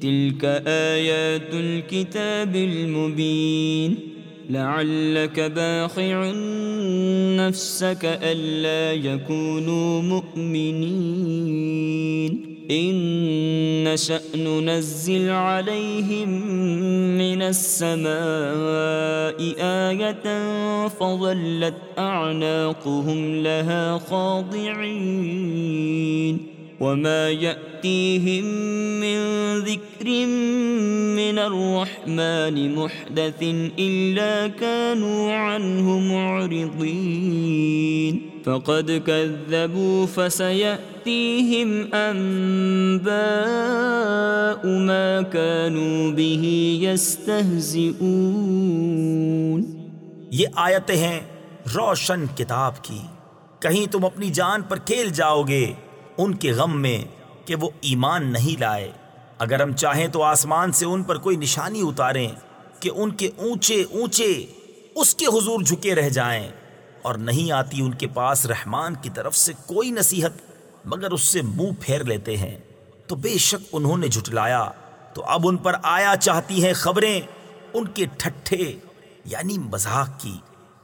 تلك آیات الكتاب المبین لعلك باخع نفسك ألا يكونوا مؤمنين. إن نشأ ننزل عليهم من السماء آية فظلت أعناقهم لها خاضعين. وما يأتيهم من ذكر من الرحمن محدث إلا كانوا عنه معرضين فقد كذبوا فسيأتيهم أنباء ما كانوا به يستهزئون یہ آیتیں ہیں روشن کتاب کی۔ کہیں تم اپنی جان پر کھیل جاؤ گے۔ ان کے غم میں کہ وہ ایمان نہیں لائے۔ اگر ہم چاہیں تو آسمان سے ان پر کوئی نشانی اتاریں کہ ان کے اونچے اونچے اس کے حضور جھکے رہ جائیں۔ اور نہیں آتی ان کے پاس رحمان کی طرف سے کوئی نصیحت مگر اس سے منہ پھیر لیتے ہیں۔ تو بے شک انہوں نے جھٹلایا۔ تو اب ان پر آیا چاہتی ہیں خبریں ان کے ٹھٹھے یعنی مذاق کی۔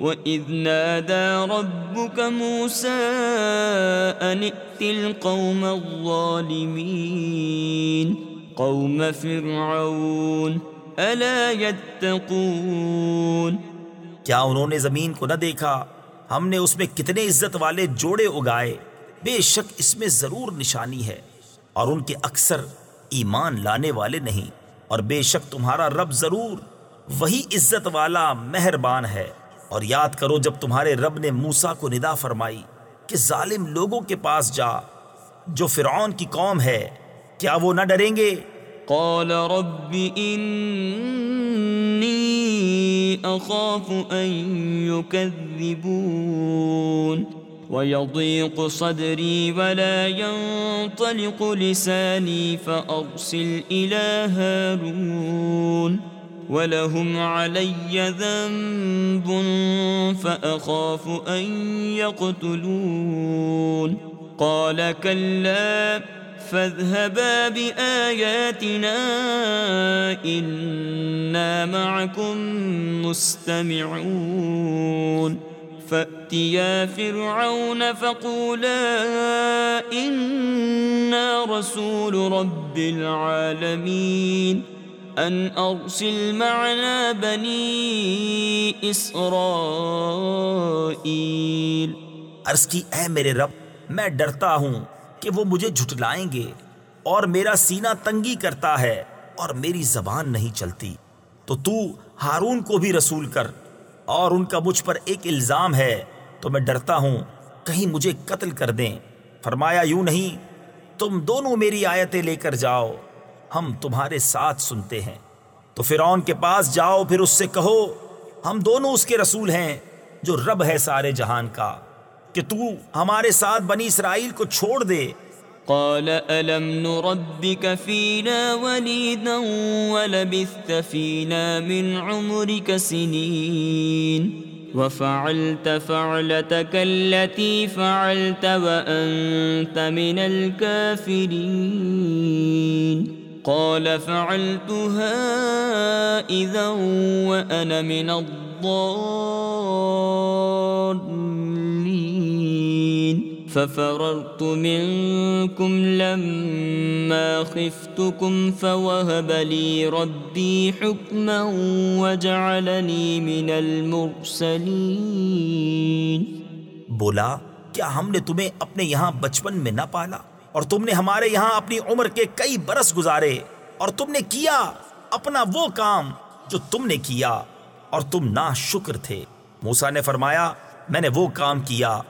وَإِذْ نَادَى رَبُّكَ مُوسَىٰ أَنِ ائْتِ الْقَوْمَ الظَّالِمِينَ قَوْمَ فِرْعَوْنَ أَلَا يَتَّقُونَ کیا انہوں نے زمین کو نہ دیکھا؟ ہم نے اس میں کتنے عزت والے جوڑے اگائے۔ بے شک اس میں ضرور نشانی ہے اور ان کے اکثر ایمان لانے والے نہیں۔ اور بے شک تمہارا رب ضرور وہی عزت والا مہربان ہے۔ اور یاد کرو جب تمہارے رب نے موسا کو ندا فرمائی کہ ظالم لوگوں کے پاس جا، جو فرعون کی قوم ہے، کیا وہ نہ ڈریں گے؟ قال رب انی اخاف ان يكذبون. ويضيق صدري ولا ينطلق لساني فأرسل إلى هارون. وَلَهُمْ عَلَيَّ ذَنْبٌ فَأَخَافُ أَنْ يَقْتُلُونَ قَالَ كَلَّا فَاذْهَبَا بِآيَاتِنَا إِنَّا مَعَكُمْ مُسْتَمِعُونَ فَأْتِيَا فِرْعَوْنَ فَقُولَا إِنَّا رَسُولُ رَبِّ الْعَالَمِينَ ان ارسل معنا بنی اسرائیل عرض کی، اے میرے رب، میں ڈرتا ہوں کہ وہ مجھے جھٹلائیں گے اور میرا سینہ تنگی کرتا ہے اور میری زبان نہیں چلتی۔ تو تو ہارون کو بھی رسول کر، اور ان کا مجھ پر ایک الزام ہے، تو میں ڈرتا ہوں، کہیں مجھے قتل کر دیں۔ فرمایا، یوں نہیں، تم دونوں میری آیتیں لے کر جاؤ۔ ہم تمہارے ساتھ سنتے ہیں۔ تو فرعون کے پاس جاؤ، پھر اس سے کہو، ہم دونوں اس کے رسول ہیں، جو رب ہے سارے جہان کا، کہ تو ہمارے ساتھ بنی اسرائیل کو چھوڑ دے۔ قال، ألم نربك فينا وليدا ولبثت فينا من عمرك سنين وفعلت فعلتك التي فعلت وأنت من الكافرين قال فعلتها اذا وانا من الضالين. ففررت منكم لما خفتكم فوهب لي ربي حكما وجعلني من المرسلين. بولا، کیا ہم نے تمہیں اپنے یہاں بچپن میں نہ پالا؟ اور تم نے ہمارے یہاں اپنی عمر کے کئی برس گزارے اور تم نے کیا اپنا وہ کام جو تم نے کیا اور تم نا شکر تھے۔ موسا نے فرمایا، میں نے وہ کام کیا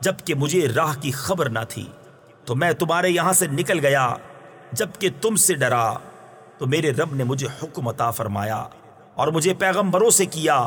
جبکہ مجھے راہ کی خبر نہ تھی۔ تو میں تمہارے یہاں سے نکل گیا جبکہ تم سے ڈرا۔ تو میرے رب نے مجھے حکم عطا فرمایا اور مجھے پیغمبروں سے کیا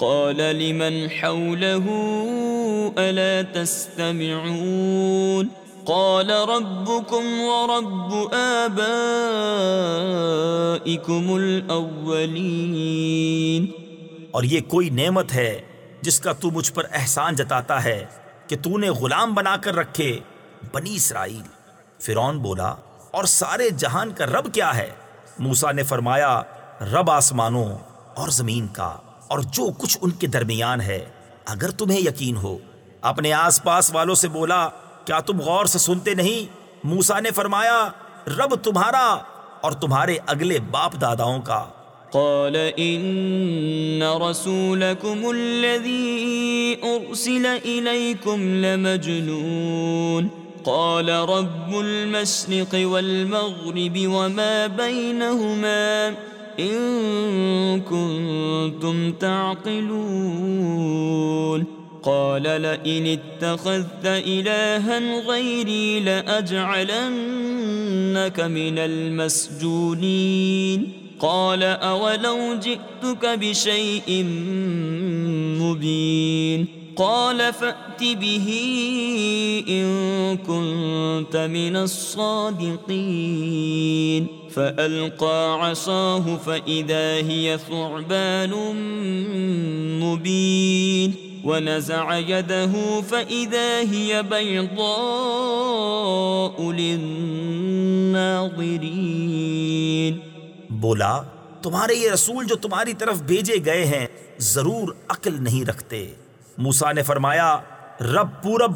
قال لمن حوله ألا تستمعون؟ قال ربكم ورب آبائكم الأولين. اور یہ کوئی نعمت ہے جس کا تو مجھ پر احسان جتاتا ہے کہ تو نے غلام بنا کر رکھے بنی اسرائیل؟ فرعون بولا، اور سارے جہان کا رب کیا ہے؟ موسا نے فرمایا، رب آسمانوں اور زمین کا۔ اور جو کچھ ان کے درمیان ہے، اگر تمہیں یقین ہو۔ اپنے آس پاس والوں سے بولا، کیا تم غور سے سنتے نہیں؟ موسا نے فرمایا، رب تمہارا اور تمہارے اگلے باپ داداؤں کا۔ قال إن رسولكم الذي أرسل إليكم لمجنون۔ قال، رب المشرق والمغرب وما بينهما إن كنتم تعقلون. قال لئن اتخذت إلها غيري لأجعلنك من المسجونين. قال أولو جئتك بشيء مبين. قال فأت به إن كنت من الصادقين. فألقى عصاه فإذا هي ثعبان مبين ونزع يده فإذا هي بيضاء للناظرين بولا، تمہارے یہ رسول جو تمہاری طرف بھیجے گئے ہیں، ضرور عقل نہیں رکھتے۔ موسا نے فرمایا، رب پورب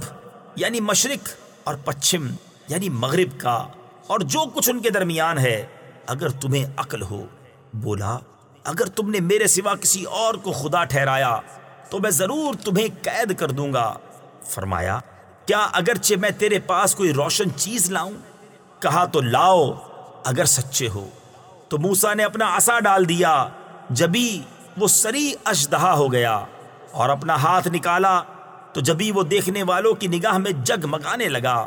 یعنی مشرق اور پچھم یعنی مغرب کا۔ اور جو کچھ ان کے درمیان ہے، اگر تمہیں عقل ہو، بولا، اگر تم نے میرے سوا کسی اور کو خدا ٹھہرایا، تو میں ضرور تمہیں قید کر دوں گا۔ فرمایا، کیا اگرچہ میں تیرے پاس کوئی روشن چیز لاؤں؟ کہا تو لاؤ، اگر سچے ہو۔ تو موسا نے اپنا عصا ڈال دیا جبھی وہ سری اشدہا ہو گیا اور اپنا ہاتھ نکالا، تو جبھی وہ دیکھنے والوں کی نگاہ میں جگمگانے لگا۔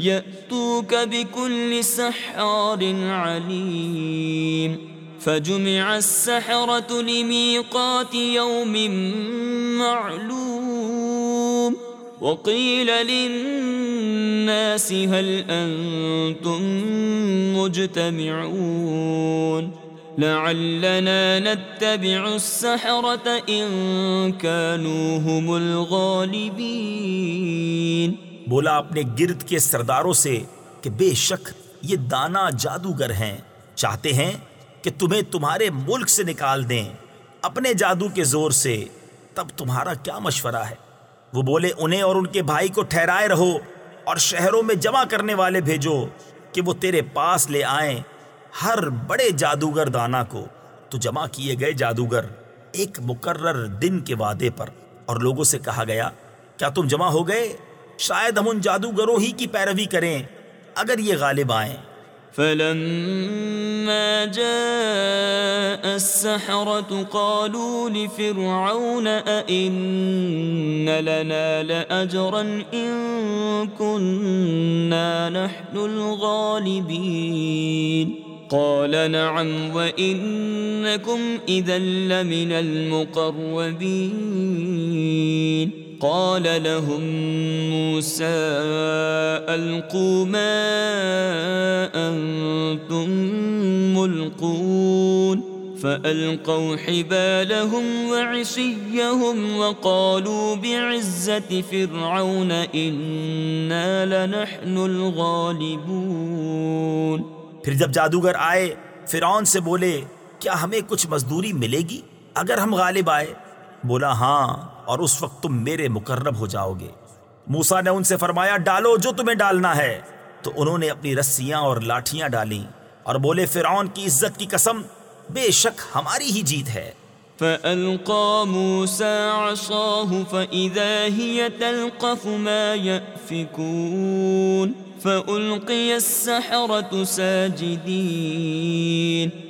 يأتوك بكل سحار عليم فجمع السحرة لميقات يوم معلوم وقيل للناس هل أنتم مجتمعون لعلنا نتبع السحرة إن كانوا هم الغالبين بولا اپنے گرد کے سرداروں سے کہ بے شک یہ دانا جادوگر ہیں۔ چاہتے ہیں کہ تمہیں تمہارے ملک سے نکال دیں۔ اپنے جادو کے زور سے تب تمہارا کیا مشورہ ہے؟ وہ بولے، انہیں اور ان کے بھائی کو ٹھہرائے رہو اور شہروں میں جمع کرنے والے بھیجو کہ وہ تیرے پاس لے آئیں ہر بڑے جادوگر دانا کو۔ تو جمع کیے گئے جادوگر ایک مقرر دن کے وعدے پر۔ اور لوگوں سے کہا گیا، کیا تم جمع ہو گئے؟ شاید ہم ان جادوگروں ہی کی پیروی کریں، اگر یہ غالب آئیں۔ فلما جاء السحرة قالوا لفرعون أئن لنا لأجرا إن كنا نحن الغالبين قال نعم وإنكم إذا لمن المقربين قال لهم موسى ألقوا ما أنتم ملقون فألقوا حبالهم وعصيهم وقالوا بعزة فرعون إنا لنحن الغالبون پھر جب جادوگر آئے، فرعون سے بولے، کیا ہمیں کچھ مزدوری ملے گی؟ اگر ہم غالب آئے؟ بولا ہاں۔ اور اس وقت تم میرے مقرب ہو جاؤ گے۔ موسا نے ان سے فرمایا، ڈالو جو تمہیں ڈالنا ہے۔ تو انہوں نے اپنی رسیاں اور لاٹھیاں ڈالیں اور بولے، فرعون کی عزت کی قسم بے شک ہماری ہی جیت ہے۔ فألقى موسى عصاه فإذا هي تلقف ما يأفكون فألقي السحرة ساجدين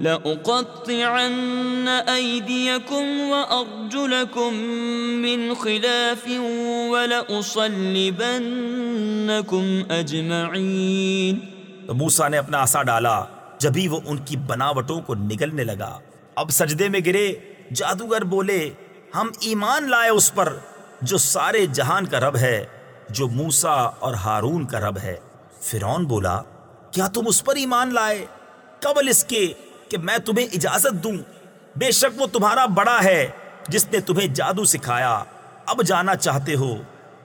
لأقطعن أيديكم وأرجلكم من خلاف ولأصلبنكم أجمعين تو موسا نے اپنا آسا ڈالا جبھی وہ ان کی بناوٹوں کو نگلنے لگا۔ اب سجدے میں گرے، جادوگر بولے، ہم ایمان لائے اس پر، جو سارے جہان کا رب ہے، جو موسا اور ہارون کا رب ہے۔ فرعون بولا، کیا تم اس پر ایمان لائے؟ قبل اس کے کہ میں تمہیں اجازت دوں۔ بے شک وہ تمہارا بڑا ہے جس نے تمہیں جادو سکھایا۔ اب جانا چاہتے ہو۔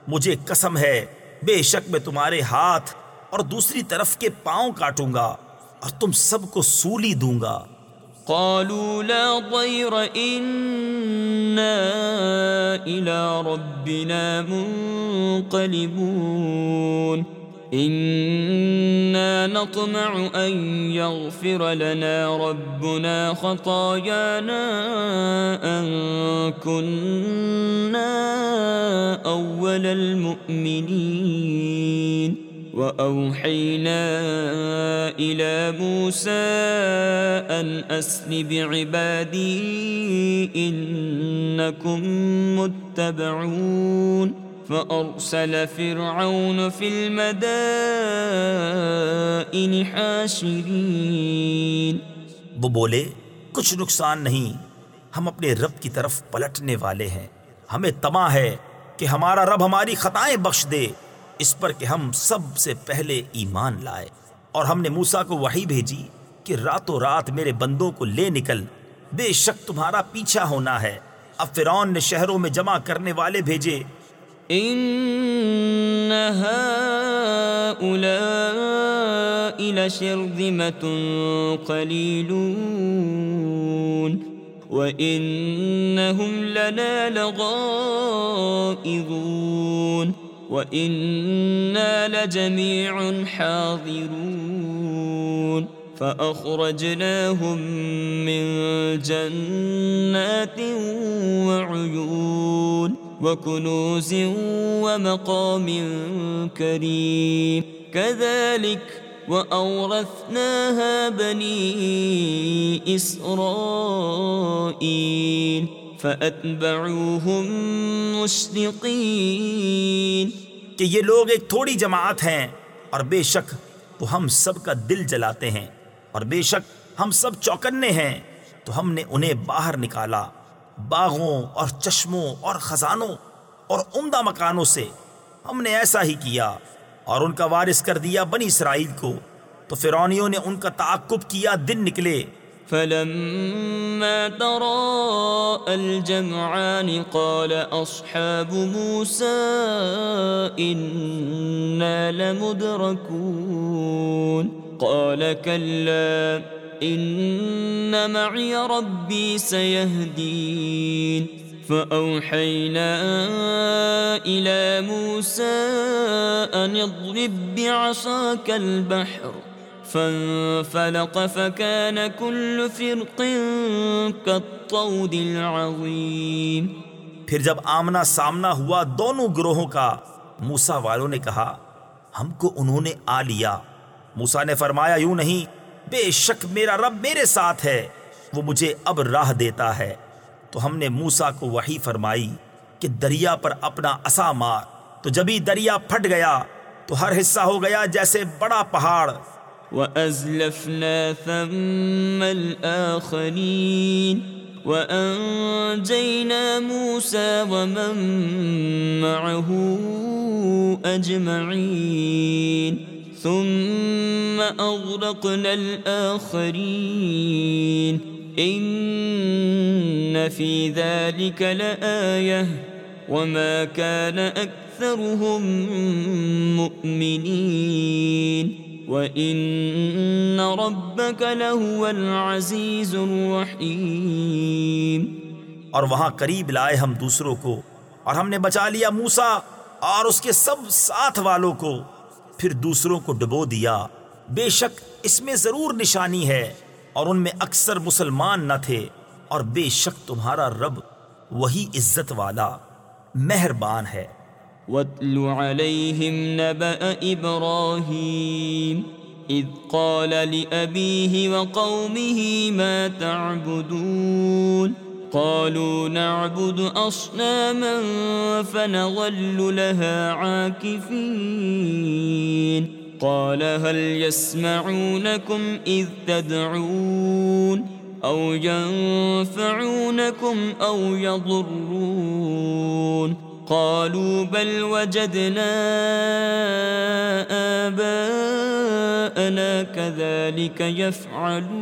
مجھے قسم ہے، بے شک میں تمہارے ہاتھ اور دوسری طرف کے پاؤں کاٹوں گا اور تم سب کو سولی دوں گا۔ قالوا لا ضير، إنا إلى ربنا منقلبون۔ إنا نطمع أن يغفر لنا ربنا خطايانا أن كنا أول المؤمنين وأوحينا إلى موسى أن أسل بعبادي إنكم متبعون فأرسل فرعون في المدائن حاشرين وہ بولے، کچھ نقصان نہیں، ہم اپنے رب کی طرف پلٹنے والے ہیں۔ ہمیں تما ہے کہ ہمارا رب ہماری خطائیں بخش دے۔ اس پر کہ ہم سب سے پہلے ایمان لائے۔ اور ہم نے موسا کو وحی بھیجی کہ راتوں رات میرے بندوں کو لے نکل۔ بے شک تمہارا پیچھا ہونا ہے۔ اب فرعون نے شہروں میں جمع کرنے والے بھیجے۔ إن هؤلاء لشرذمة قليلون وإنهم لنا لغائظون وإنا لجميع حاضرون فأخرجناهم من جنات وعيون وكنوز ومقام كريم. كذلك وأورثناها بني إسرائيل فأتبعوهم مشرقين. کہ یہ لوگ ایک تھوڑی جماعت ہیں اور بے شک وہ ہم سب کا دل جلاتے ہیں۔ اور بے شک ہم سب چوکنے ہیں، تو ہم نے انہیں باہر نکالا، باغوں اور چشموں اور خزانوں اور عمدہ مکانوں سے۔ ہم نے ایسا ہی کیا اور ان کا وارث کر دیا بنی اسرائیل کو۔ تو فرونیوں نے ان کا تعقب کیا، دن نکلے۔ فلما تراءى الجمعان قال أصحاب موسى إنا لمدركون۔ قال كلا، إن معي ربي سيهدين. فأوحينا إلى موسى أن اضرب بعصاك البحر، فانفلق فكان كل فرق كالطود العظيم. پھر جب آمنا سامنا ہوا دونوں گروہوں کا موسا والوں نے کہا، ہم کو انہوں نے آ لیا۔ موسا نے فرمایا، یوں نہیں، بے شک میرا رب میرے ساتھ ہے، وہ مجھے اب راہ دیتا ہے۔ تو ہم نے موسا کو وہی فرمائی کہ دریا پر اپنا اصا مار۔ تو جبھی دریا پھٹ گیا، تو ہر حصہ ہو گیا جیسے بڑا پہاڑ۔ وأزلفنا ثم الآخرين وأنجينا موسى ومن معه أجمعين ثم أغرقنا الآخرين. إن في ذلك لآية. وما كان أكثرهم مؤمنين. وَإِنَّ رَبَّكَ لَهُوَ الْعَزِيزُ الرَّحِيمُ. اور وہاں قریب لائے ہم دوسروں کو اور ہم نے بچا لیا موسا اور اس کے سب ساتھ والوں کو۔ پھر دوسروں کو ڈبو دیا۔ بے شک اس میں ضرور نشانی ہے اور ان میں اکثر مسلمان نہ تھے۔ اور بے شک تمہارا رب وہی عزت والا مہربان ہے۔ واتل عليهم نبأ إبراهيم إذ قال لأبيه وقومه ما تعبدون قالوا نعبد أصناما فنظل لها عاكفين. قال هل يسمعونكم إذ تدعون أو ينفعونكم أو يضرون. قالوا بل وجدنا آباءنا كذلك يفعلون.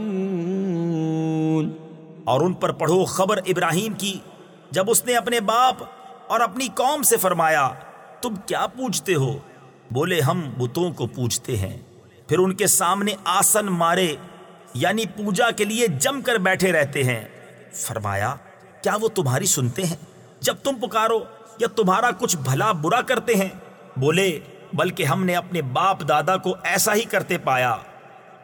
اور ان پر پڑھو خبر ابراہیم کی۔ جب اس نے اپنے باپ اور اپنی قوم سے فرمایا، تم کیا پوچھتے ہو؟ بولے، ہم بتوں کو پوچھتے ہیں۔ پھر ان کے سامنے آسن مارے یعنی پوجا کے لیے جم کر بیٹھے رہتے ہیں۔ فرمایا، کیا وہ تمہاری سنتے ہیں؟ جب تم پکارو یا تمہارا کچھ بھلا برا کرتے ہیں؟ بولے، بلکہ ہم نے اپنے باپ دادا کو ایسا ہی کرتے پایا۔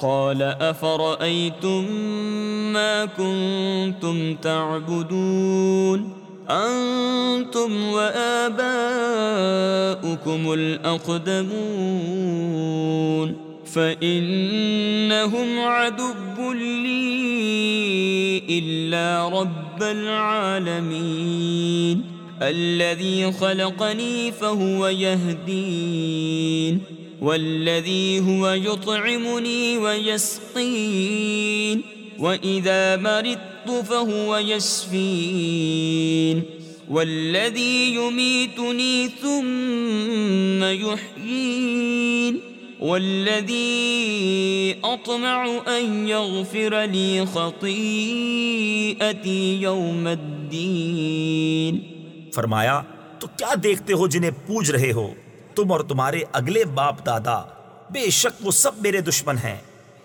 قال افرأيتم ما كنتم تعبدون؟ انتم وآباؤكم الاقدمون فإنهم عدب لي إلا رب العالمين. الذي خلقني فهو يهدين. والذي هو يطعمني ويسقين، وإذا مرضت فهو يشفين. والذي يميتني ثم يحيين. والذي أطمع أن يغفر لي خطيئتي يوم الدين. فرمایا، تو کیا دیکھتے ہو جنہیں پوج رہے ہو؟ تم اور تمہارے اگلے باپ دادا، بے شک وہ سب میرے دشمن ہیں۔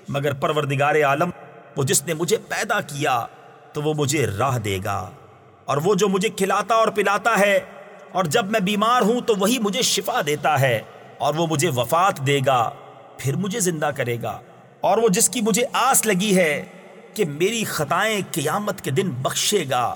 مگر پروردگار عالم، وہ جس نے مجھے پیدا کیا، تو وہ مجھے راہ دے گا۔ اور وہ جو مجھے کھلاتا اور پلاتا ہے، اور جب میں بیمار ہوں تو وہی مجھے شفا دیتا ہے، اور وہ مجھے وفات دے گا، پھر مجھے زندہ کرے گا۔ اور وہ جس کی مجھے آس لگی ہے کہ میری خطائیں قیامت کے دن بخشے گا۔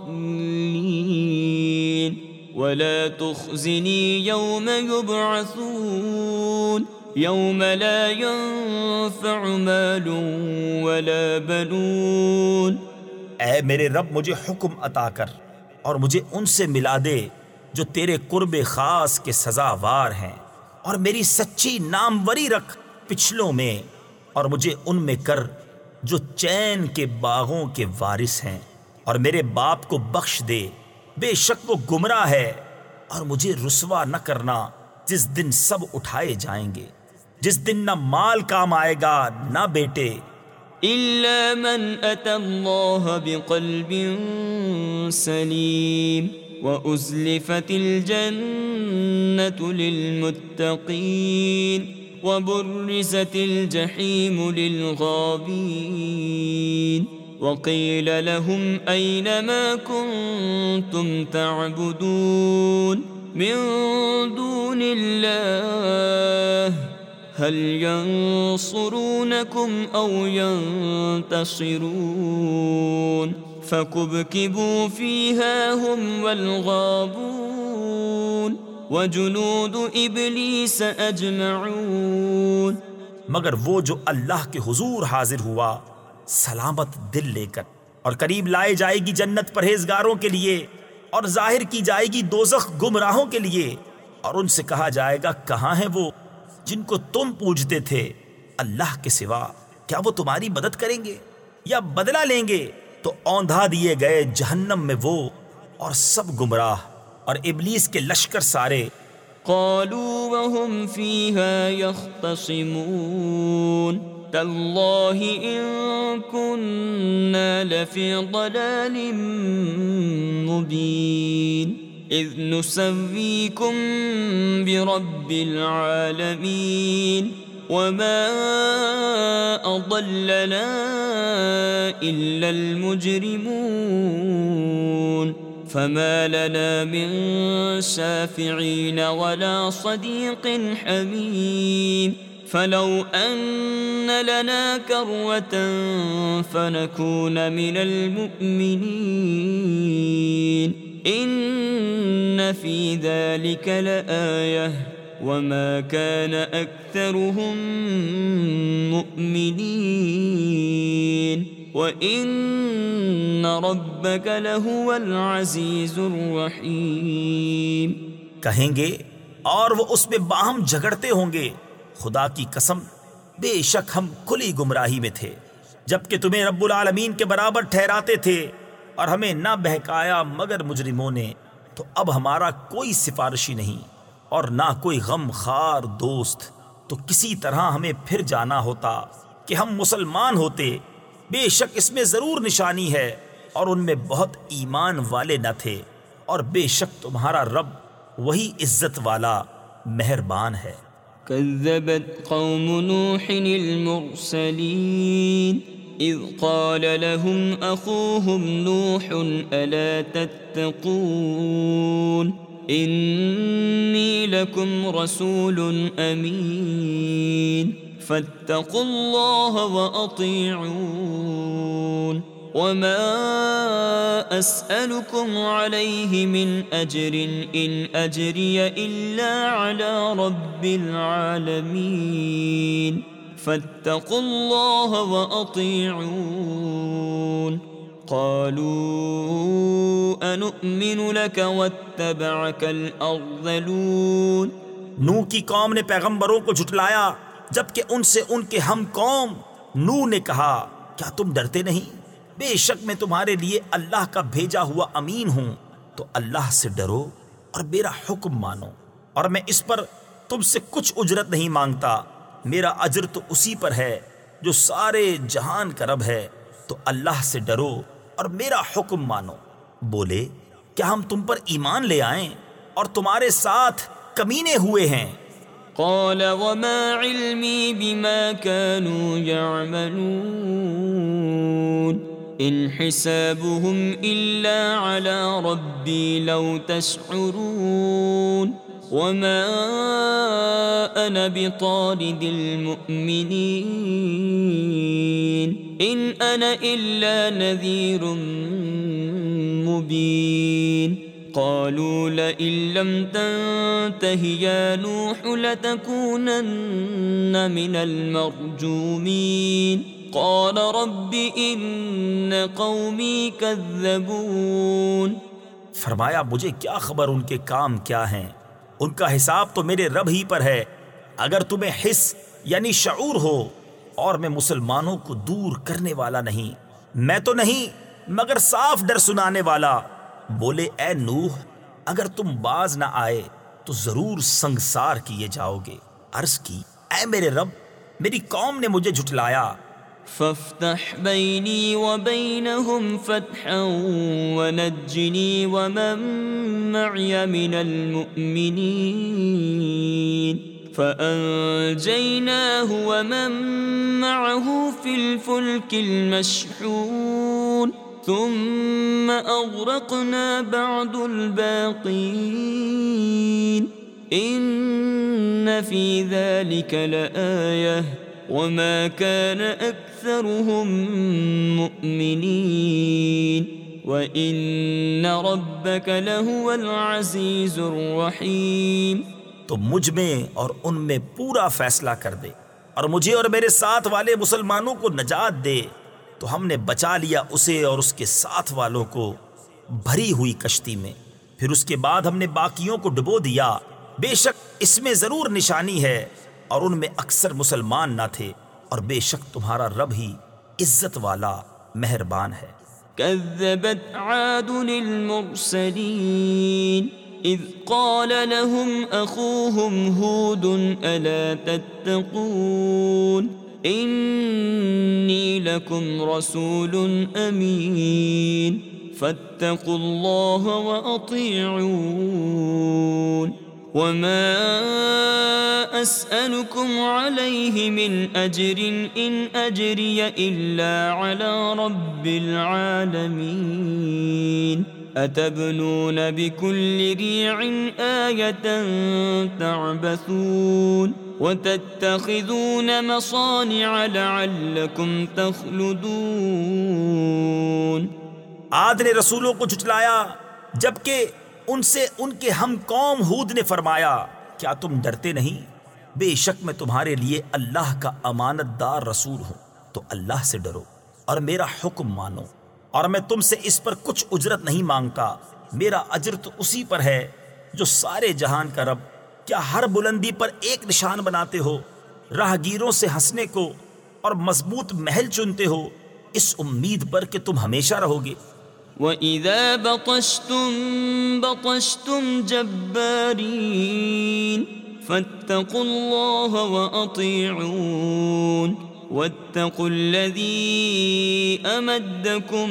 ولا تخزني يوم يبعثون يوم لا ينفع مال ولا بنون اے میرے رب، مجھے حکم عطا کر اور مجھے ان سے ملا دے جو تیرے قرب خاص کے سزاوار ہیں، اور میری سچی ناموری رکھ پچھلوں میں، اور مجھے ان میں کر جو چین کے باغوں کے وارث ہیں۔ اور میرے باپ کو بخش دے۔ بے شک وہ گمراہ ہے۔ اور مجھے رسوا نہ کرنا جس دن سب اٹھائے جائیں گے۔ جس دن نہ مال کام آئے گا نہ بیٹے۔ إلا من أتى الله بقلب سليم وأزلفت الجنة للمتقين وبرزت الجحيم للغابين وقيل لهم أين ما كنتم تعبدون من دون الله هل ينصرونكم أو ينتصرون فكبكبوا فيها هم والغابون وجنود إبليس أجمعون مگر وہ جو اللہ کے حضور حاضر ہوا سلامت دل لے کر اور قریب لائے جائے گی جنت پرہیزگاروں کے لیے اور ظاہر کی جائے گی دوزخ گمراہوں کے لیے۔ اور ان سے کہا جائے گا، کہاں ہیں وہ جن کو تم پوجتے تھے؟ اللہ کے سوا کیا وہ تمہاری مدد کریں گے یا بدلہ لیں گے؟ تو اوندھا دیے گئے جہنم میں وہ اور سب گمراہ اور ابلیس کے لشکر سارے قالوا وهم فيها يختصمون. تالله إن كنا لفي ضلال مبين. إذ نسويكم برب العالمين. وما أضلنا إلا المجرمون. فما لنا من شافعين ولا صديق حميم فلو أن لنا كروة فنكون من المؤمنين إن في ذلك لآية وما كان أكثرهم مؤمنين وإن ربك لهو العزيز الرحيم کہیں گے، اور وہ اس میں باہم جھگڑتے ہوں گے۔ خدا کی قسم، بے شک ہم کھلی گمراہی میں تھے، جبکہ تمہیں رب العالمین کے برابر ٹھہراتے تھے اور ہمیں نہ بہکایا مگر مجرموں نے۔ تو اب ہمارا کوئی سفارشی نہیں اور نہ کوئی غم خار دوست۔ تو کسی طرح ہمیں پھر جانا ہوتا کہ ہم مسلمان ہوتے بے شک اس میں ضرور نشانی ہے اور ان میں بہت ایمان والے نہ تھے اور بے شک تمہارا رب وہی عزت والا مہربان ہے۔ كذبت قوم نوح المرسلين إذ قال لهم أخوهم نوح ألا تتقون؟ إني لكم رسول أمين فاتقوا الله وأطيعون. وما أسألكم عليه من أجر إن أجري إلا على رب العالمين. فاتقوا الله وأطيعون. قالوا أنؤمن لك واتبعك الأرذلون. نو کی قوم نے پیغمبروں کو جھٹلایا جبکہ ان سے ان کے ہم قوم نو نے کہا، کیا تم ڈرتے نہیں؟ بے شک میں تمہارے لیے اللہ کا بھیجا ہوا امین ہوں۔ تو اللہ سے ڈرو اور میرا حکم مانو۔ اور میں اس پر تم سے کچھ اجرت نہیں مانگتا۔ میرا اجر تو اسی پر ہے جو سارے جہان کا رب ہے۔ تو اللہ سے ڈرو اور میرا حکم مانو۔ بولے، کیا ہم تم پر ایمان لے آئیں اور تمہارے ساتھ کمینے ہوئے ہیں؟ قال، وما علمي بما كانوا يعملون. إن حسابهم إلا على ربي لو تشعرون. وما أنا بطارد المؤمنين. إن أنا إلا نذير مبين. قالوا لئن لم تنته يا نوح لتكونن من المرجومين. قال رب إن قومي كذبون. فرمایا، مجھے کیا خبر؟ ان کے کام کیا ہیں؟ ان کا حساب تو میرے رب ہی پر ہے۔ اگر تمہیں حس یعنی شعور ہو، اور میں مسلمانوں کو دور کرنے والا نہیں، میں تو نہیں، مگر صاف ڈر سنانے والا۔ بولے، اے نوح، اگر تم باز نہ آئے تو ضرور سنگسار کیے جاؤ گے۔ عرض کی، اے میرے رب، میری قوم نے مجھے جھٹلایا۔ فافتح بيني وبينهم فتحا ونجني ومن معي من المؤمنين فأنجيناه ومن معه في الفلك المشحون۔ ثم أغرقنا بعد الباقين. إن في ذلك لآية. وما كان أكثرهم مؤمنين. وإن ربك لهو العزيز الرحيم. تو مجھ میں اور ان میں پورا فیصلہ کر دے اور مجھے اور میرے ساتھ والے مسلمانوں کو نجات دے۔ تو ہم نے بچا لیا اسے اور اس کے ساتھ والوں کو بھری ہوئی کشتی میں۔ پھر اس کے بعد ہم نے باقیوں کو ڈبو دیا۔ بے شک اس میں ضرور نشانی ہے اور ان میں اکثر مسلمان نہ تھے اور بے شک تمہارا رب ہی عزت والا مہربان ہے۔ كذبت عاد المرسلين إذ قال لهم أخوهم هود ألا تتقون؟ إني لكم رسول أمين فاتقوا الله وأطيعون وما أسألكم عليه من أجر إن أجري إلا على رب العالمين أتبنون بكل ريع آية تعبثون وتتخذون مصانع لعلكم تخلدون. آد نے رسولوں کو جھٹلایا، جبکہ ان سے ان کے ہم قوم ہود نے فرمایا، کیا تم ڈرتے نہیں؟ بے شک میں تمہارے لیے اللہ کا امانت دار رسول ہوں، تو اللہ سے ڈرو اور میرا حکم مانو۔ اور میں تم سے اس پر کچھ اجرت نہیں مانگتا، میرا اجر تو اسی پر ہے جو سارے جہان کا رب کیا ہر بلندی پر ایک نشان بناتے ہو؟ راہ گیروں سے ہنسنے کو اور مضبوط محل چنتے ہو؟ اس امید پر کہ تم ہمیشہ رہو گے۔ وَإِذَا بَطَشْتُمْ بَطَشْتُمْ جَبَّارِينَ فَاتَّقُوا اللَّهَ وَأَطِيعُونَ وَاتَّقُوا الَّذِي أَمَدَّكُمْ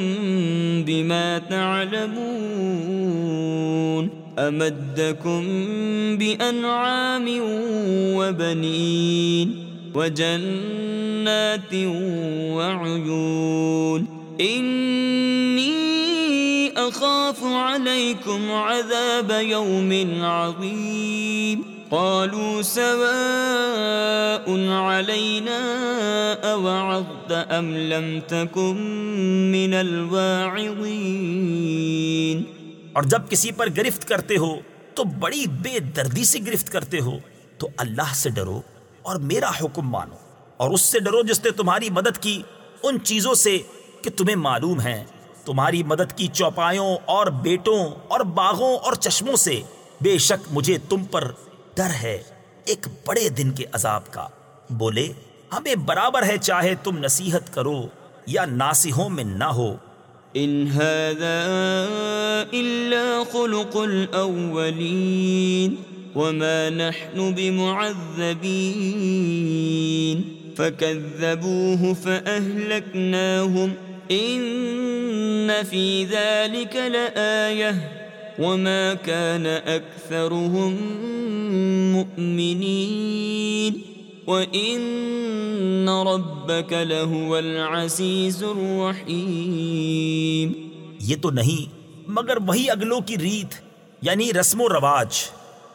بِمَا تَعْلَمُونَ أَمَدَّكُمْ بِأَنْعَامٍ وَبَنِينَ وَجَنَّاتٍ وَعُيُونَ إِنِّي أخاف عليكم عذاب يوم عظيم قالوا سواء علينا أوعظت أم لم تكن من الواعظين اور جب کسی پر گرفت کرتے ہو تو بڑی بے دردی سے گرفت کرتے ہو، تو اللہ سے ڈرو اور میرا حکم مانو۔ اور اس سے ڈرو جس نے تمہاری مدد کی، ان چیزوں سے کہ تمہیں معلوم ہے۔ تمہاری مدد کی چوپایوں اور بیٹوں اور باغوں اور چشموں سے۔ بے شک مجھے تم پر ڈر ہے ایک بڑے دن کے عذاب کا۔ بولے، ہمیں برابر ہے چاہے تم نصیحت کرو یا ناسیحوں میں نہ ہو۔ ان هذا الا خلق الاولين وما نحن بمعذبين فكذبوه فاهلكناهم ان في ذلك لآية وما كان اكثرهم مؤمنين وان ربك لهو العزيز الرحيم یہ تو نہیں، مگر وہی اگلوں کی ریت یعنی رسم و رواج۔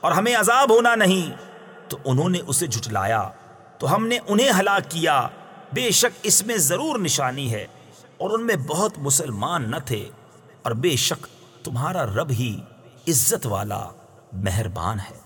اور ہمیں عذاب ہونا نہیں۔ تو انہوں نے اسے جھٹلایا، تو ہم نے انہیں ہلاک کیا۔ بے شک اس میں ضرور نشانی ہے، اور ان میں بہت مسلمان نہ تھے۔ اور بے شک تمہارا رب ہی عزت والا مہربان ہے۔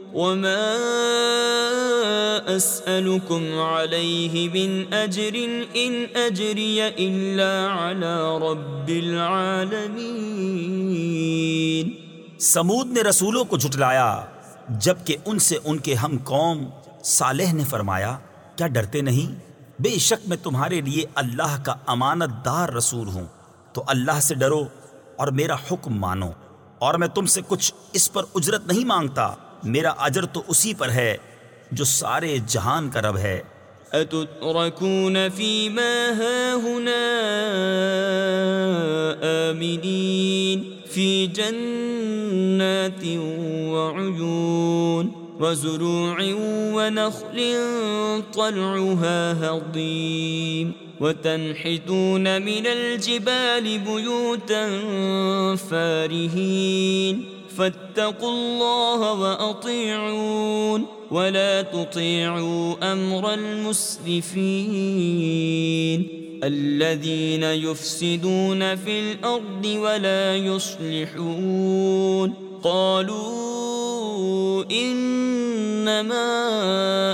وما أسألكم عليه من أجر إن أجري إلا على رب العالمين سمود نے رسولوں کو جھٹلایا، جبکہ ان سے ان کے ہم قوم صالح نے فرمایا، کیا ڈرتے نہیں؟ بے شک میں تمہارے لیے اللہ کا امانت دار رسول ہوں، تو اللہ سے ڈرو اور میرا حکم مانو، اور میں تم سے کچھ اس پر اجرت نہیں مانگتا۔ میرا اجر تو اسی پر ہے جو سارے جہان کا رب ہے۔ أتتركون فيما هاهنا آمنين في جنات وعيون وزروع ونخل طلعها هضيم وتنحتون من الجبال بيوتا فارهين فاتقوا الله وأطيعون ولا تطيعوا أمر المسرفين الذين يفسدون في الأرض ولا يصلحون قالوا إنما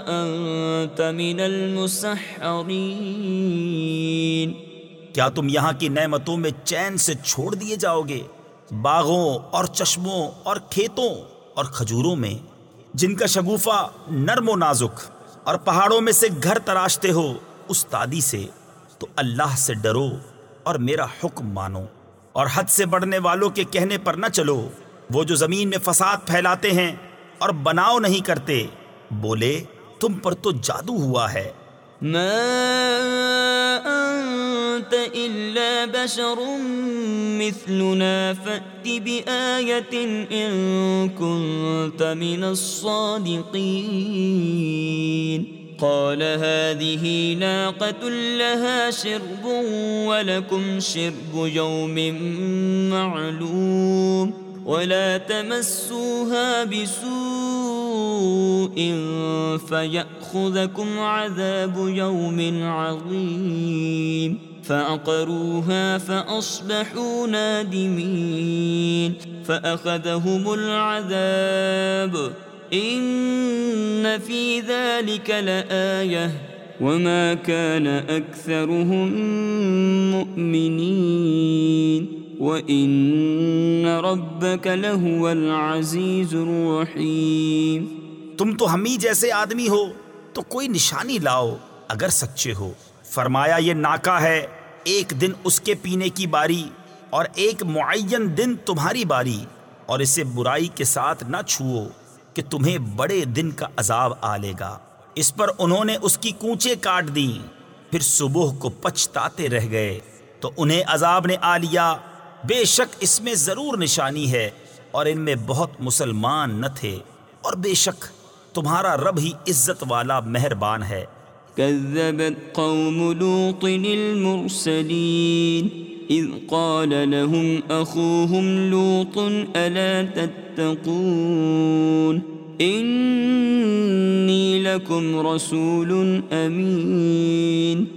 أنت من المسحرين کیا تم یہاں کی نعمتوں میں چین سے چھوڑ دیے جاؤ گے؟ باغوں اور چشموں اور کھیتوں اور کھجوروں میں، جن کا شگوفہ نرم و نازک اور پہاڑوں میں سے گھر تراشتے ہو استادی سے، تو اللہ سے ڈرو اور میرا حکم مانو۔ اور حد سے بڑھنے والوں کے کہنے پر نہ چلو۔ وہ جو زمین میں فساد پھیلاتے ہیں اور بناؤ نہیں کرتے، بولے تم پر تو جادو ہوا ہے۔ أنت إلا بشر مثلنا فأت بآية إن كنت من الصادقين قال هذه ناقة لها شرب ولكم شرب يوم معلوم ولا تمسوها بسوء فيأخذكم عذاب يوم عظيم فعقروها فأصبحوا نادمين فأخذهم العذاب إن في ذلك لآية وما كان أكثرهم مؤمنين وَإِنَّ رَبَّكَ لَهُوَ الْعَزِيزُ الرَّحِيمُ تم تو ہم ہی جیسے آدمی ہو، تو کوئی نشانی لاؤ اگر سچے ہو۔ فرمایا، یہ ناکا ہے، ایک دن اس کے پینے کی باری اور ایک معین دن تمہاری باری اور اسے برائی کے ساتھ نہ چھوؤ کہ تمہیں بڑے دن کا عذاب آ لے گا۔ اس پر انہوں نے اس کی کونچے کاٹ دیں۔ پھر صبح کو پچھتاتے رہ گئے تو انہیں عذاب نے آ لیا۔ بے شک اس میں ضرور نشانی ہے اور ان میں بہت مسلمان نہ تھے۔ اور بے شک تمہارا رب ہی عزت والا مہربان ہے۔ كذبت قوم لوط المرسلين إذ قال لهم أخوهم لوط ألا تتقون؟ إني لكم رسول أمين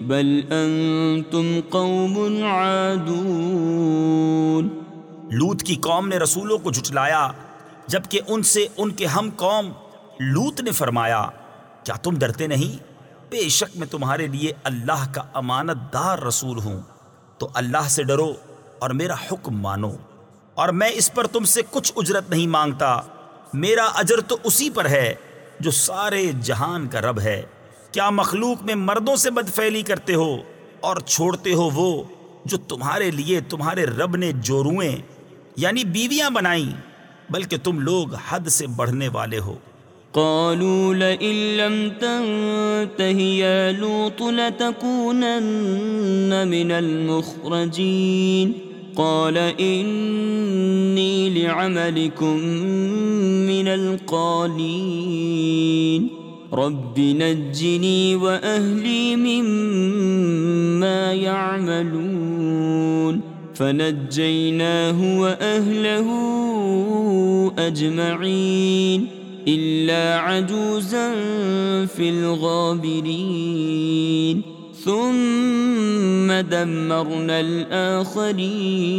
بل أنتم قوم عادون لوت کی قوم نے رسولوں کو جھٹلایا، جبکہ ان سے ان کے ہم قوم لوت نے فرمایا، کیا تم ڈرتے نہیں؟ بے شک میں تمہارے لیے اللہ کا امانت دار رسول ہوں، تو اللہ سے ڈرو اور میرا حکم مانو۔ اور میں اس پر تم سے کچھ اجرت نہیں مانگتا، میرا اجر تو اسی پر ہے جو سارے جہان کا رب ہے۔ کیا مخلوق میں مردوں سے بدفعلی کرتے ہو اور چھوڑتے ہو وہ جو تمہارے لیے تمہارے رب نے جوروئیں یعنی بیویاں بنائیں، بلکہ تم لوگ حد سے بڑھنے والے ہو۔ قالوا لئن لم تنته يا لوط لتكونن من المخرجين۔ قال إني لعملكم من القالين۔ رب نجني وأهلي مما يعملون فنجيناه وأهله أجمعين إلا عجوزا في الغابرين ثم دمرنا الآخرين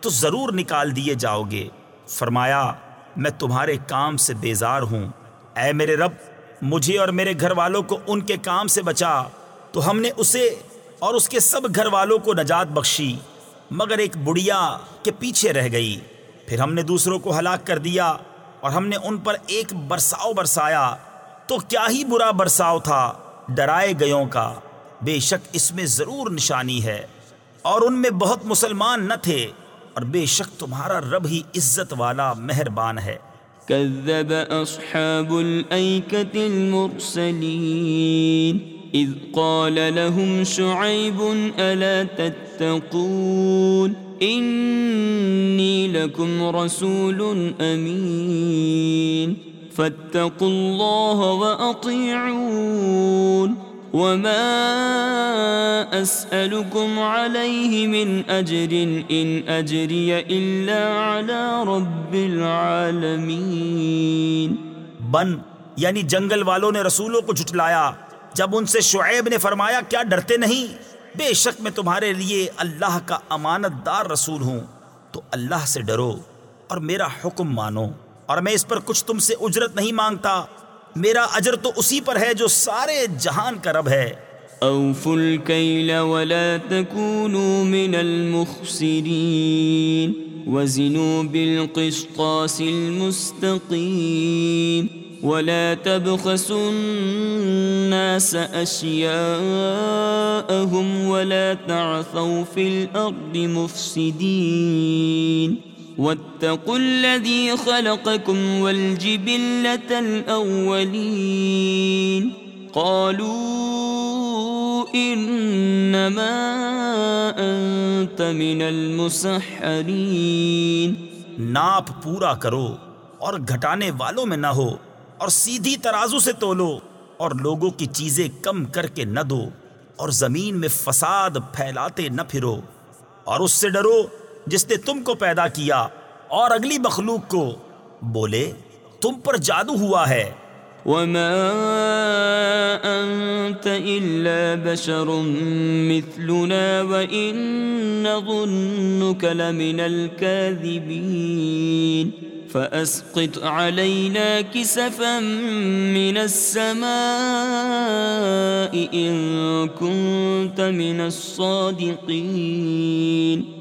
تو ضرور نکال دیے جاؤ گے۔ فرمایا، میں تمہارے کام سے بیزار ہوں۔ اے میرے رب، مجھے اور میرے گھر والوں کو ان کے کام سے بچا۔ تو ہم نے اسے اور اس کے سب گھر والوں کو نجات بخشی۔ مگر ایک بڑیا کے پیچھے رہ گئی۔ پھر ہم نے دوسروں کو ہلاک کر دیا اور ہم نے ان پر ایک برساؤ برسایا۔ تو کیا ہی برا برساؤ تھا ڈرائے گیوں کا۔ بے شک اس میں ضرور نشانی ہے۔ اور ان میں بہت مسلمان نہ تھے۔ اور بے شک تمہارا رب ہی عزت والا مہربان ہے۔ كذب أصحاب الأيكة المرسلين إذ قال لهم شعيب ألا تتقون؟ إني لكم رسول أمين فاتقوا الله وأطيعون وما أسألكم عليه من أجر إن أجري إلا على رب العالمين بن یعنی جنگل والوں نے رسولوں کو جھٹلایا۔ جب ان سے شعیب نے فرمایا، کیا ڈرتے نہیں؟ بے شک میں تمہارے لیے اللہ کا امانت دار رسول ہوں۔ تو اللہ سے ڈرو اور میرا حکم مانو۔ اور میں اس پر کچھ تم سے اجرت نہیں مانگتا۔ میرا اجر تو اسی پر ہے جو سارے جہان کا رب ہے۔ أوفوا الكيل ولا تكونوا من المخسرين وزنوا بالقسطاس المستقيم ولا تبخسوا الناس أشياءهم ولا تعثوا في الأرض مفسدين واتقوا الذي خلقكم والجبلة الأولين. قالوا إنما أنت من المسحرين. ناپ پورا کرو اور گھٹانے والوں میں نہ ہو اور سیدھی ترازو سے تولو اور لوگوں کی چیزیں کم کر کے نہ دو اور زمین میں فساد پھیلاتے نہ پھرو اور اس سے ڈرو جس نے تم کو پیدا کیا اور اگلی مخلوق کو بولے، تم پر جادو ہوا ہے۔ وما أنت إلا بشر مثلنا وإن نظنك لمن الكاذبين۔ فأسقط علينا كسفا من السماء إن كنت من الصادقين۔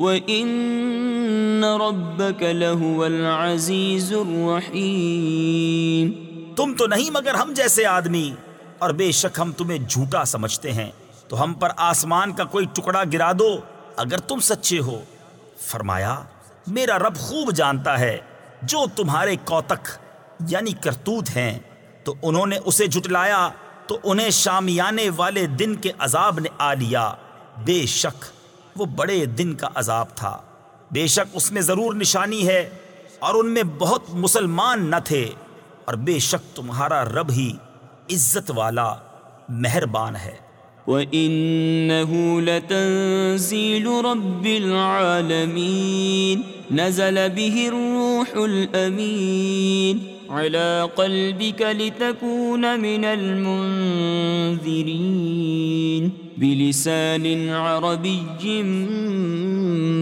وإن ربك لهو العزيز الرحيم تم تو نہیں مگر ہم جیسے آدمی۔ اور بے شک ہم تمہیں جھوٹا سمجھتے ہیں۔ تو ہم پر آسمان کا کوئی ٹکڑا گرا دو۔ اگر تم سچے ہو۔ فرمایا، میرا رب خوب جانتا ہے۔ جو تمہارے کوتک یعنی کرتوت ہیں، تو انہوں نے اسے جھٹلایا۔ تو انہیں شامیانے والے دن کے عذاب نے آ لیا۔ بے شک وہ بڑے دن کا عذاب تھا۔ بے شک اس میں ضرور نشانی ہے اور ان میں بہت مسلمان نہ تھے۔ اور بے شک تمہارا رب ہی عزت والا مہربان ہے۔ وَإِنَّهُ لَتَنزِيلُ رَبِّ الْعَالَمِينَ۔ نَزَلَ بِهِ الرُّوحُ الروح الأمين۔ على قلبك لتكون من المنذرين۔ بلسان عربي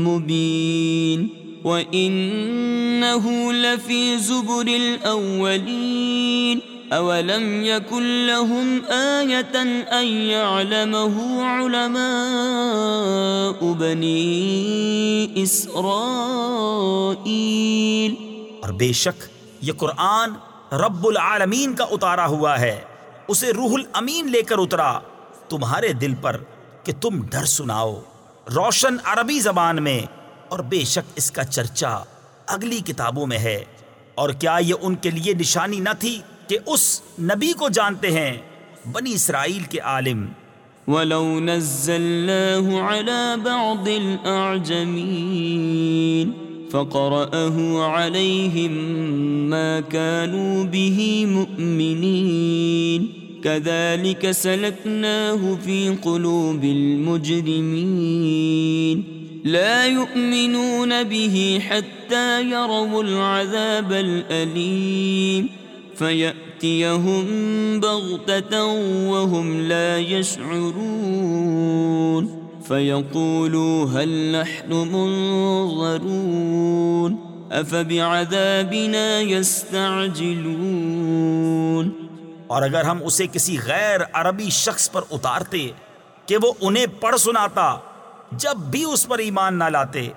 مبين، وإنه لفي زبر الأولين. أولم يكن لهم آية أن يعلمه علماء بني إسرائيل؟ اور بے شک یہ قرآن رب العالمین کا اتارا ہوا ہے، اسے روح الامین لے کر اترا۔ تمہارے دل پر کہ تم ڈر سناؤ۔ روشن عربی زبان میں، اور بے شک اس کا چرچا اگلی کتابوں میں ہے۔ اور کیا یہ ان کے لیے نشانی نہ تھی کہ اس نبی کو جانتے ہیں، بنی اسرائیل کے عالم؟ ولو نزلناه على بعض الأعجمين، فقرأه عليهم ما كانوا به مؤمنين۔ كذلك سلكناه في قلوب المجرمين. لا يؤمنون به حتى يروا العذاب الأليم. فيأتيهم بغتة وهم لا يشعرون. فيقولوا هل نحن منظرون. أفبعذابنا يستعجلون. اور اگر ہم اسے کسی غیر عربی شخص پر اتارتے کہ وہ انہیں پڑھ سناتا، جب بھی اس پر ایمان نہ لاتے،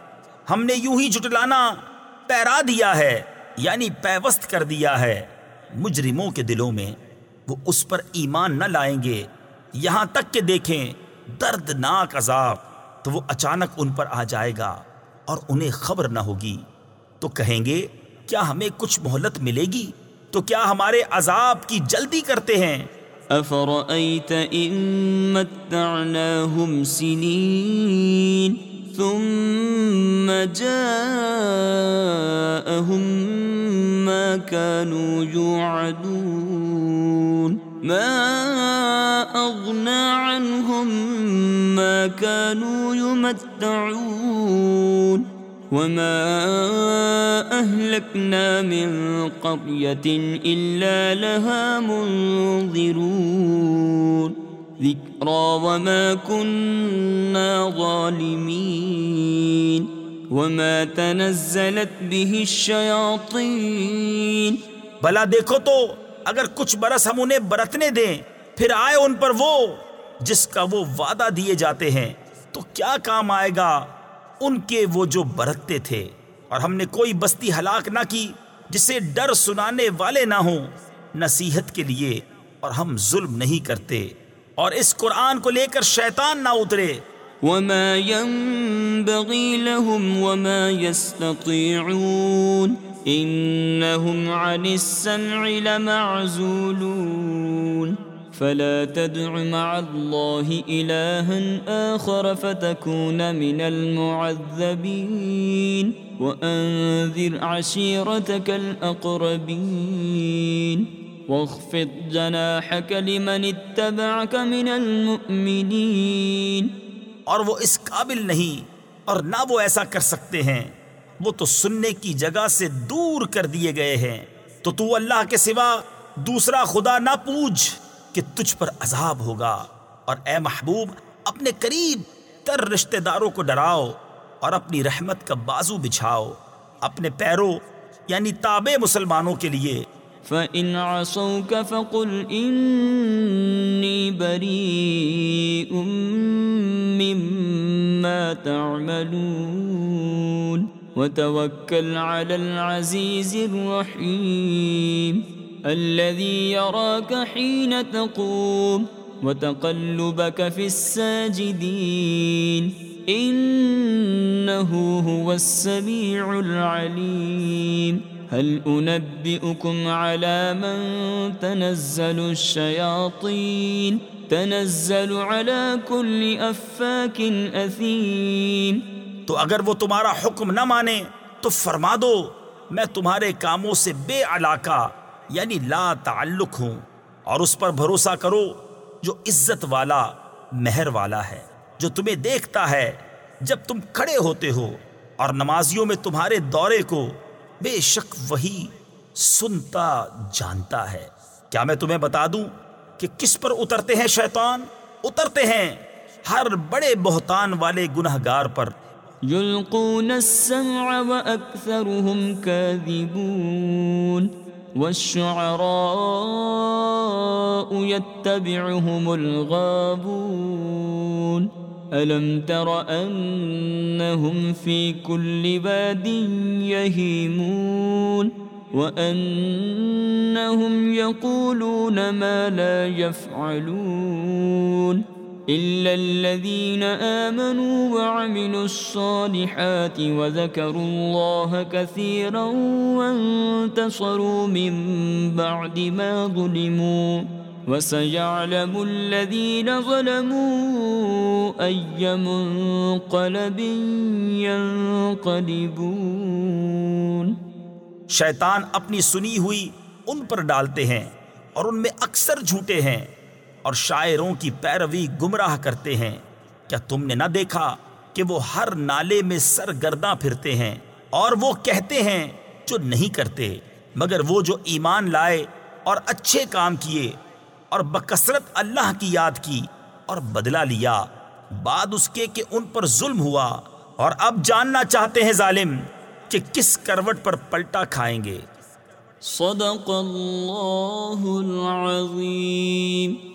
ہم نے یوں ہی جٹلانا پیرا دیا ہے یعنی پیوست کر دیا ہے۔ مجرموں کے دلوں میں وہ اس پر ایمان نہ لائیں گے۔ یہاں تک کہ دیکھیں، دردناک عذاب تو وہ اچانک ان پر آ جائے گا اور انہیں خبر نہ ہوگی۔ تو کہیں گے، کیا ہمیں کچھ مہلت ملے گی؟ تو کیا ہمارے عذاب کی جلدی کرتے ہیں؟ أفرأيت إن متعناهم سنين ثم جاءهم ما كانوا يوعدون ما أغنى عنهم ما كانوا يمتعون وما أهلكنا من قرية إلا لها منذرون ذكرى وما كنا ظالمين وما تنزلت به الشياطين بلا دیکھو تو، اگر کچھ برس ہم انہیں برتنے دیں، پھر آئے ان پر وہ جس کا وہ وعدہ دیے جاتے ہیں، تو کیا کام آئے گا؟ ان کے وہ جو برتتے تھے۔ اور ہم نے کوئی بستی ہلاک نہ کی جسے ڈر سنانے والے نہ ہوں۔ نصیحت کے لیے اور ہم ظلم نہیں کرتے۔ اور اس قرآن کو لے کر شیطان نہ اترے۔ وما ينبغي لهم وما يستطيعون إنهم عن السمع لمعزولون فلا تدع مع الله إلها آخر فتكون من المعذبين وأنذر عشيرتك الأقربين واخفض جناحك لمن اتبعك من المؤمنين اور وہ اس قابل نہیں اور نہ وہ ایسا کر سکتے ہیں۔ وہ تو سننے کی جگہ سے دور کر دیے گئے ہیں۔ تو تو اللہ کے سوا دوسرا خدا نہ پوچھ۔ کہ تجھ پر عذاب ہوگا اور اے محبوب، اپنے قریب تر رشتہ داروں کو ڈراؤ اور اپنی رحمت کا بازو بچھاؤ، اپنے پیروں یعنی تابع مسلمانوں کے لیے۔ فإن عصوك فقل إني بريء مما تعملون وتوكل على العزيز الرحيم الذي يراك حين تقوم وتقلبك في الساجدين إنه هو السميع العليم. هل أنبئكم على من تنزل الشياطين؟ تنزل على كل أفاك أثيم. تو اگر وہ تمہارا حکم نہ مانے تو فرما دو، میں تمہارے کاموں سے بے علاقہ یعنی لا تعلق ہوں اور اس پر بھروسہ کرو جو عزت والا، مہر والا ہے، جو تمہیں دیکھتا ہے جب تم کھڑے ہوتے ہو اور نمازیوں میں تمہارے دورے کو بے شک وہی سنتا، جانتا ہے۔ کیا میں تمہیں بتا دوں کہ کس پر اترتے ہیں شیطان؟ اترتے ہیں ہر بڑے بہتان والے گناہ گار پر۔ يلقون السمع والشعراء يتبعهم الغابون. ألم تر أنهم في كل باد يهيمون؟ وأنهم يقولون ما لا يفعلون. إلا الذين آمنوا وعملوا الصالحات وذكروا الله كثيرا وانتصروا من بعد ما ظلموا وسيعلم الذين ظلموا أي منقلب ينقلبون شیطان اپنی سنی ہوئی ان پر ڈالتے ہیں اور ان میں اکثر جھوٹے ہیں۔ اور شاعروں کی پیروی گمراہ کرتے ہیں۔ کیا تم نے نہ دیکھا کہ وہ ہر نالے میں سرگرداں پھرتے ہیں اور وہ کہتے ہیں جو نہیں کرتے، مگر وہ جو ایمان لائے اور اچھے کام کیے اور بکثرت اللہ کی یاد کی اور بدلہ لیا۔ بعد اس کے کہ ان پر ظلم ہوا اور اب جاننا چاہتے ہیں ظالم کہ کس کروٹ پر پلٹا کھائیں گے۔ صدق اللہ العظیم۔